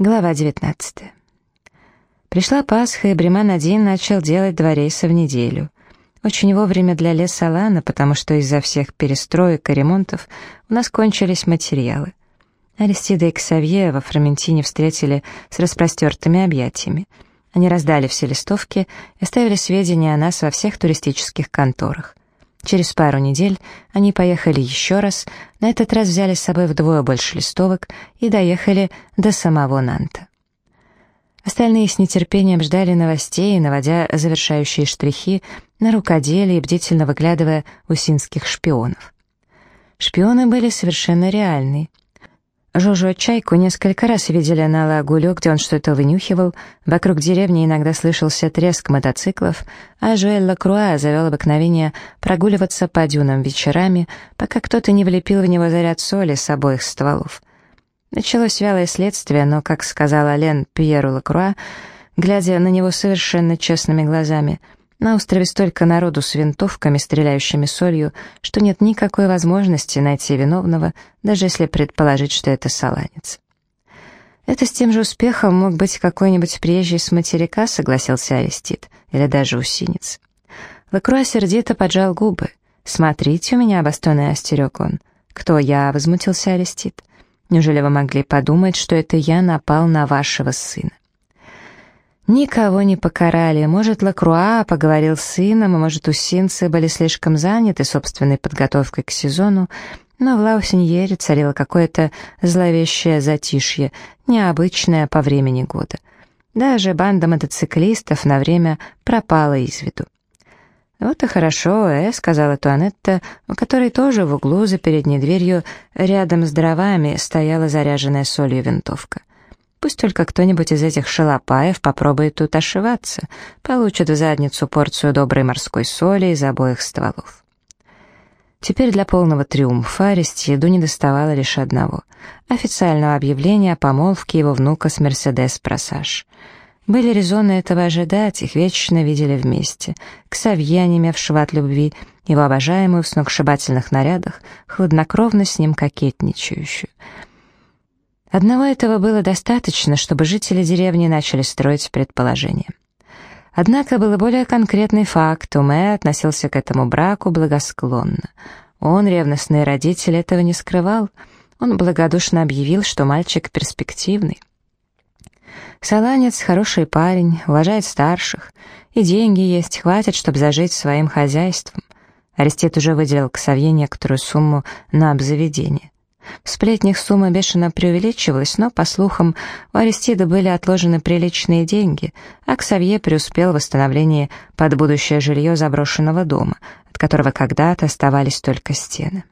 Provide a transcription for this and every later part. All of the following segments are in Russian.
Глава 19. Пришла Пасха, и Бреман-1 начал делать два рейса в неделю. Очень вовремя для леса Лана, потому что из-за всех перестроек и ремонтов у нас кончились материалы. Аристида и Ксавье во Фроментине встретили с распростертыми объятиями. Они раздали все листовки и оставили сведения о нас во всех туристических конторах. Через пару недель они поехали еще раз, на этот раз взяли с собой вдвое больше листовок и доехали до самого Нанта. Остальные с нетерпением ждали новостей, наводя завершающие штрихи на рукоделие и бдительно выглядывая у синских шпионов. Шпионы были совершенно реальные — Жожо Чайку несколько раз видели на лагулю, где он что-то вынюхивал, вокруг деревни иногда слышался треск мотоциклов, а Жуэль Лакруа завел обыкновение прогуливаться по дюнам вечерами, пока кто-то не влепил в него заряд соли с обоих стволов. Началось вялое следствие, но, как сказала Лен Пьеру Лакруа, глядя на него совершенно честными глазами — на острове столько народу с винтовками, стреляющими солью, что нет никакой возможности найти виновного, даже если предположить, что это саланец. Это с тем же успехом мог быть какой-нибудь приезжий с материка, согласился Арестит, или даже усинец. Лакруа сердито поджал губы. «Смотрите у меня, Бастон остерег он». «Кто я?» — возмутился Арестит. «Неужели вы могли подумать, что это я напал на вашего сына?» Никого не покарали. Может, Лакруа поговорил с сыном, а может, усинцы были слишком заняты собственной подготовкой к сезону, но в Лаусеньере царило какое-то зловещее затишье, необычное по времени года. Даже банда мотоциклистов на время пропала из виду. «Вот и хорошо, э», — сказала Туанетта, у которой тоже в углу за передней дверью рядом с дровами стояла заряженная солью винтовка. Пусть только кто-нибудь из этих шалопаев попробует тут ошиваться, получит в задницу порцию доброй морской соли из обоих стволов. Теперь для полного триумфа Аристиду не доставало лишь одного — официального объявления о помолвке его внука с Мерседес Просаж. Были резоны этого ожидать, их вечно видели вместе. Ксавье, онемевшего от любви, его обожаемую в сногсшибательных нарядах, хладнокровно с ним кокетничающую — Одного этого было достаточно, чтобы жители деревни начали строить предположения. Однако был более конкретный факт, Уме относился к этому браку благосклонно. Он, ревностный родитель, этого не скрывал. Он благодушно объявил, что мальчик перспективный. Саланец — хороший парень, уважает старших, и деньги есть, хватит, чтобы зажить своим хозяйством. Арестит уже выделил к Савье некоторую сумму на обзаведение. В сплетнях сумма бешено преувеличивалась, но, по слухам, у Аристида были отложены приличные деньги, а Ксавье преуспел в восстановлении под будущее жилье заброшенного дома, от которого когда-то оставались только стены.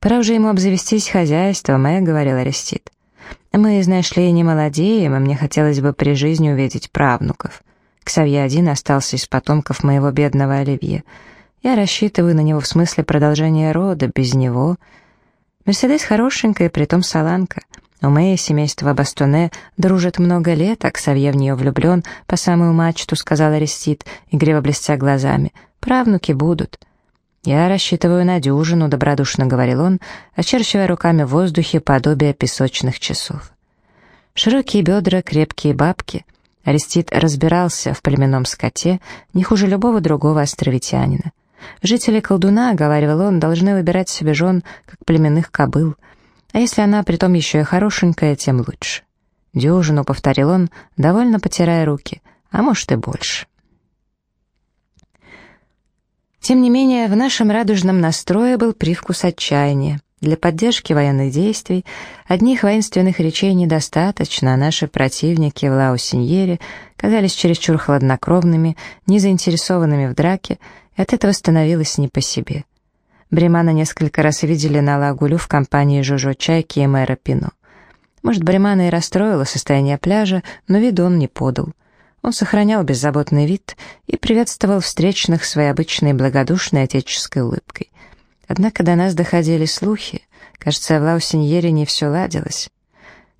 «Пора уже ему обзавестись хозяйством», — говорил Аристид. «Мы, знаешь ли, не молодеем, и мне хотелось бы при жизни увидеть правнуков. Ксавье один остался из потомков моего бедного Оливье». Я рассчитываю на него в смысле продолжения рода, без него. Мерседес хорошенькая, притом саланка. У Мэя семейство Бастоне дружит много лет, а Ксавье в нее влюблен по самую мачту, сказал Арестит, игриво блестя глазами. Правнуки будут. «Я рассчитываю на дюжину», — добродушно говорил он, очерчивая руками в воздухе подобие песочных часов. Широкие бедра, крепкие бабки. Арестит разбирался в племенном скоте не хуже любого другого островитянина. Жители колдуна, — говаривал он, — должны выбирать себе жен, как племенных кобыл. А если она притом еще и хорошенькая, тем лучше. Дюжину, — повторил он, довольно потирая руки, а может и больше. Тем не менее, в нашем радужном настрое был привкус отчаяния. Для поддержки военных действий одних воинственных речей недостаточно, а наши противники в Лаусиньере казались чересчур хладнокровными, незаинтересованными в драке и от этого становилось не по себе. Бремана несколько раз видели на Лагулю в компании Жожо Чайки и мэра Пино. Может, Бремана и расстроила состояние пляжа, но вид он не подал. Он сохранял беззаботный вид и приветствовал встречных своей обычной благодушной отеческой улыбкой. Однако до нас доходили слухи. Кажется, в Лаусиньере не все ладилось.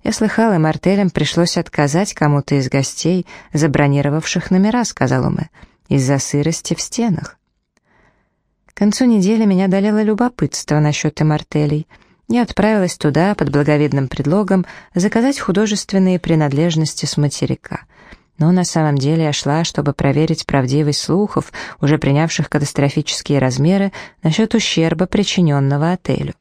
Я слыхал, и мартелям пришлось отказать кому-то из гостей, забронировавших номера, сказал Уме, из-за сырости в стенах. К концу недели меня долело любопытство насчет имартелей. я отправилась туда под благовидным предлогом заказать художественные принадлежности с материка. Но на самом деле я шла, чтобы проверить правдивость слухов, уже принявших катастрофические размеры, насчет ущерба, причиненного отелю.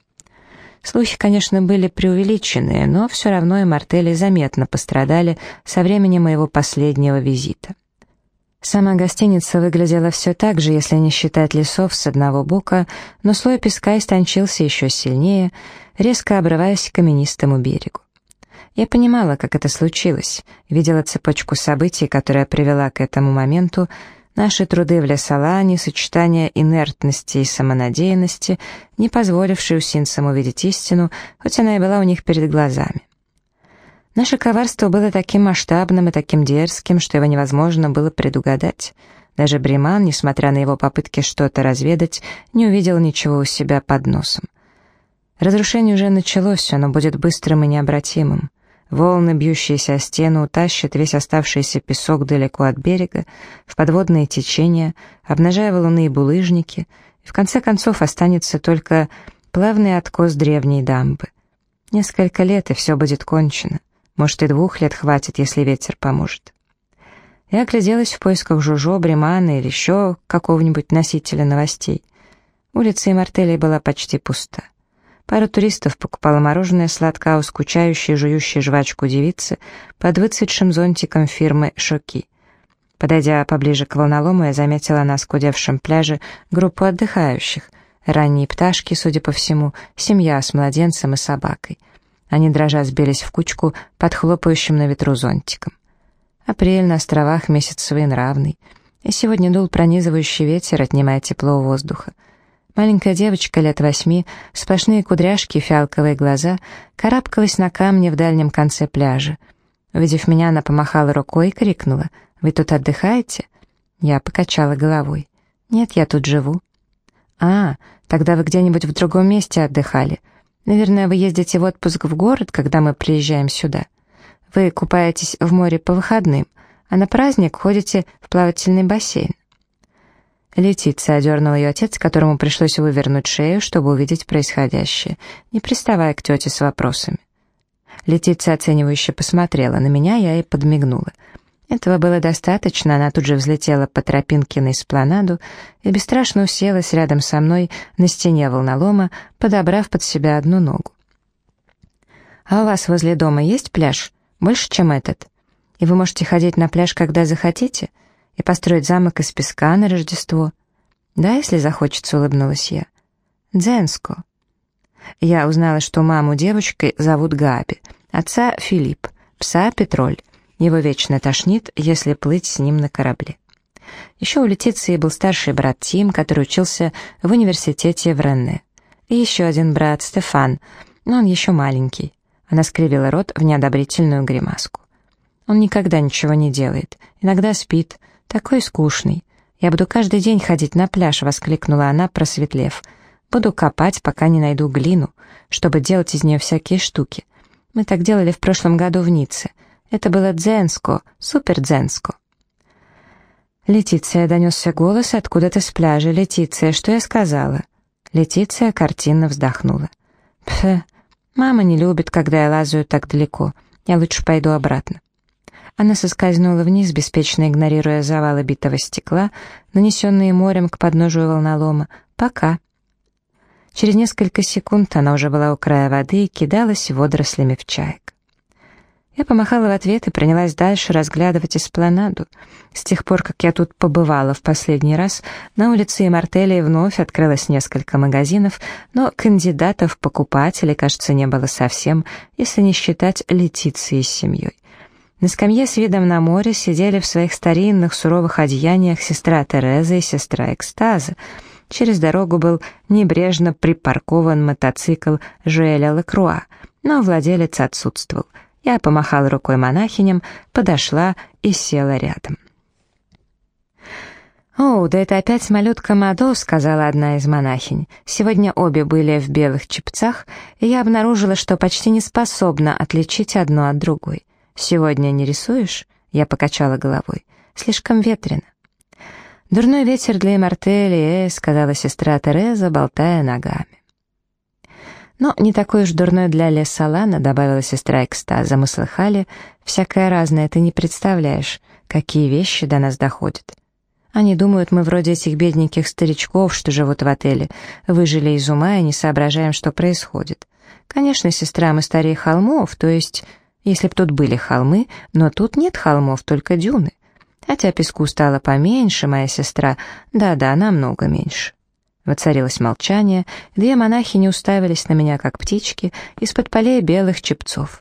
Слухи, конечно, были преувеличенные, но все равно и мартели заметно пострадали со времени моего последнего визита. Сама гостиница выглядела все так же, если не считать лесов с одного бока, но слой песка истончился еще сильнее, резко обрываясь к каменистому берегу. Я понимала, как это случилось, видела цепочку событий, которая привела к этому моменту, наши труды в Лесолане, сочетание инертности и самонадеянности, не позволившие усинцам увидеть истину, хоть она и была у них перед глазами. Наше коварство было таким масштабным и таким дерзким, что его невозможно было предугадать. Даже Бриман, несмотря на его попытки что-то разведать, не увидел ничего у себя под носом. Разрушение уже началось, оно будет быстрым и необратимым. Волны, бьющиеся о стену, утащат весь оставшийся песок далеко от берега, в подводные течения, обнажая валуны и булыжники, и в конце концов останется только плавный откос древней дамбы. Несколько лет, и все будет кончено. Может, и двух лет хватит, если ветер поможет. Я огляделась в поисках Жужо, Бремана или еще какого-нибудь носителя новостей. Улица и Мартелей была почти пуста. Пара туристов покупала мороженое сладко, у скучающей, жующей жвачку девицы под выцветшим зонтиком фирмы «Шоки». Подойдя поближе к волнолому, я заметила на скудевшем пляже группу отдыхающих. Ранние пташки, судя по всему, семья с младенцем и собакой — они дрожа сбились в кучку под хлопающим на ветру зонтиком. Апрель на островах месяц своенравный, и сегодня дул пронизывающий ветер, отнимая тепло воздуха. Маленькая девочка лет восьми, сплошные кудряшки фиалковые глаза, карабкалась на камне в дальнем конце пляжа. Увидев меня, она помахала рукой и крикнула «Вы тут отдыхаете?» Я покачала головой. «Нет, я тут живу». «А, тогда вы где-нибудь в другом месте отдыхали. Наверное, вы ездите в отпуск в город, когда мы приезжаем сюда. Вы купаетесь в море по выходным, а на праздник ходите в плавательный бассейн. Летиция одернул ее отец, которому пришлось вывернуть шею, чтобы увидеть происходящее, не приставая к тете с вопросами. Летиция оценивающе посмотрела на меня, я ей подмигнула — этого было достаточно, она тут же взлетела по тропинке на эспланаду и бесстрашно уселась рядом со мной на стене волнолома, подобрав под себя одну ногу. «А у вас возле дома есть пляж? Больше, чем этот? И вы можете ходить на пляж, когда захотите? И построить замок из песка на Рождество?» «Да, если захочется», — улыбнулась я. «Дзенско». Я узнала, что маму девочкой зовут Габи, отца — Филипп, пса — Петроль. Его вечно тошнит, если плыть с ним на корабле. Еще у Летиции был старший брат Тим, который учился в университете в Ренне. И еще один брат Стефан, но он еще маленький. Она скривила рот в неодобрительную гримаску. Он никогда ничего не делает, иногда спит, такой скучный. «Я буду каждый день ходить на пляж», — воскликнула она, просветлев. «Буду копать, пока не найду глину, чтобы делать из нее всякие штуки. Мы так делали в прошлом году в Ницце. Это было дзенско, супер дзенско. «Летиция», — донесся голос откуда-то с пляжа. «Летиция, что я сказала?» Летиция картинно вздохнула. «Пф, мама не любит, когда я лазаю так далеко. Я лучше пойду обратно». Она соскользнула вниз, беспечно игнорируя завалы битого стекла, нанесенные морем к подножию волнолома. «Пока». Через несколько секунд она уже была у края воды и кидалась водорослями в чаек. Я помахала в ответ и принялась дальше разглядывать эспланаду. С тех пор, как я тут побывала в последний раз, на улице Мартелии вновь открылось несколько магазинов, но кандидатов покупателей, кажется, не было совсем, если не считать Летиции с семьей. На скамье с видом на море сидели в своих старинных суровых одеяниях сестра Тереза и сестра Экстаза. Через дорогу был небрежно припаркован мотоцикл Жуэля Лекруа, но владелец отсутствовал — я помахала рукой монахиням, подошла и села рядом. «О, да это опять малютка Мадо», — сказала одна из монахинь. «Сегодня обе были в белых чепцах, и я обнаружила, что почти не способна отличить одну от другой. Сегодня не рисуешь?» — я покачала головой. «Слишком ветрено». «Дурной ветер для Мартели, э», — сказала сестра Тереза, болтая ногами. Но не такой уж дурной для леса Лана, добавила сестра экстаза. Мы слыхали, всякое разное, ты не представляешь, какие вещи до нас доходят. Они думают, мы вроде этих бедненьких старичков, что живут в отеле, выжили из ума и не соображаем, что происходит. Конечно, сестра, мы старее холмов, то есть, если б тут были холмы, но тут нет холмов, только дюны. Хотя песку стало поменьше, моя сестра, да-да, намного меньше. Воцарилось молчание, две монахи не уставились на меня, как птички, из-под полей белых чепцов.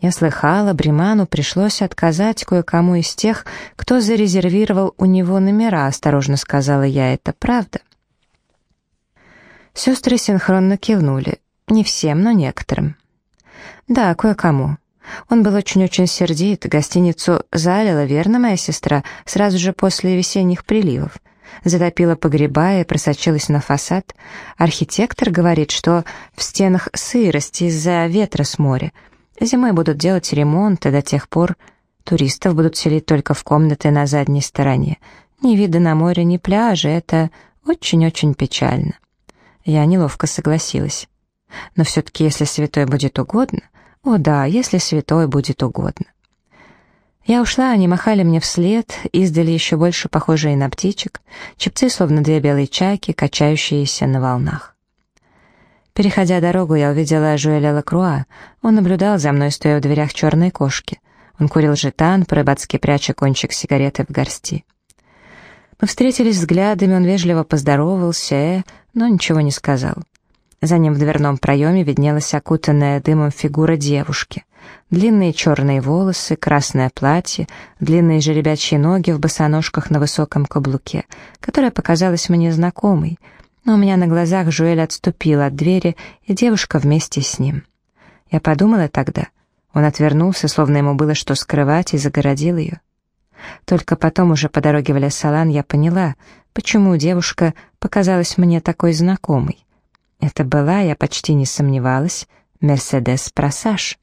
Я слыхала, Бриману пришлось отказать кое-кому из тех, кто зарезервировал у него номера, осторожно сказала я, это правда. Сестры синхронно кивнули. Не всем, но некоторым. Да, кое-кому. Он был очень-очень сердит, гостиницу залила, верно, моя сестра, сразу же после весенних приливов затопила погреба и просочилась на фасад. Архитектор говорит, что в стенах сырость из-за ветра с моря. Зимой будут делать ремонт, и до тех пор туристов будут селить только в комнаты на задней стороне. Ни вида на море, ни пляжа, это очень-очень печально. Я неловко согласилась. Но все-таки, если святой будет угодно... О да, если святой будет угодно. Я ушла, они махали мне вслед, издали еще больше похожие на птичек, чепцы, словно две белые чайки, качающиеся на волнах. Переходя дорогу, я увидела Жуэля Лакруа. Он наблюдал за мной, стоя в дверях черной кошки. Он курил жетан, по-рыбацки пряча кончик сигареты в горсти. Мы встретились взглядами, он вежливо поздоровался, но ничего не сказал. За ним в дверном проеме виднелась окутанная дымом фигура девушки. Длинные черные волосы, красное платье, длинные жеребячьи ноги в босоножках на высоком каблуке, которая показалась мне знакомой, но у меня на глазах Жуэль отступил от двери, и девушка вместе с ним. Я подумала тогда. Он отвернулся, словно ему было что скрывать, и загородил ее. Только потом, уже по дороге в Лес-Салан, я поняла, почему девушка показалась мне такой знакомой. Это была, я почти не сомневалась, Мерседес Просаж.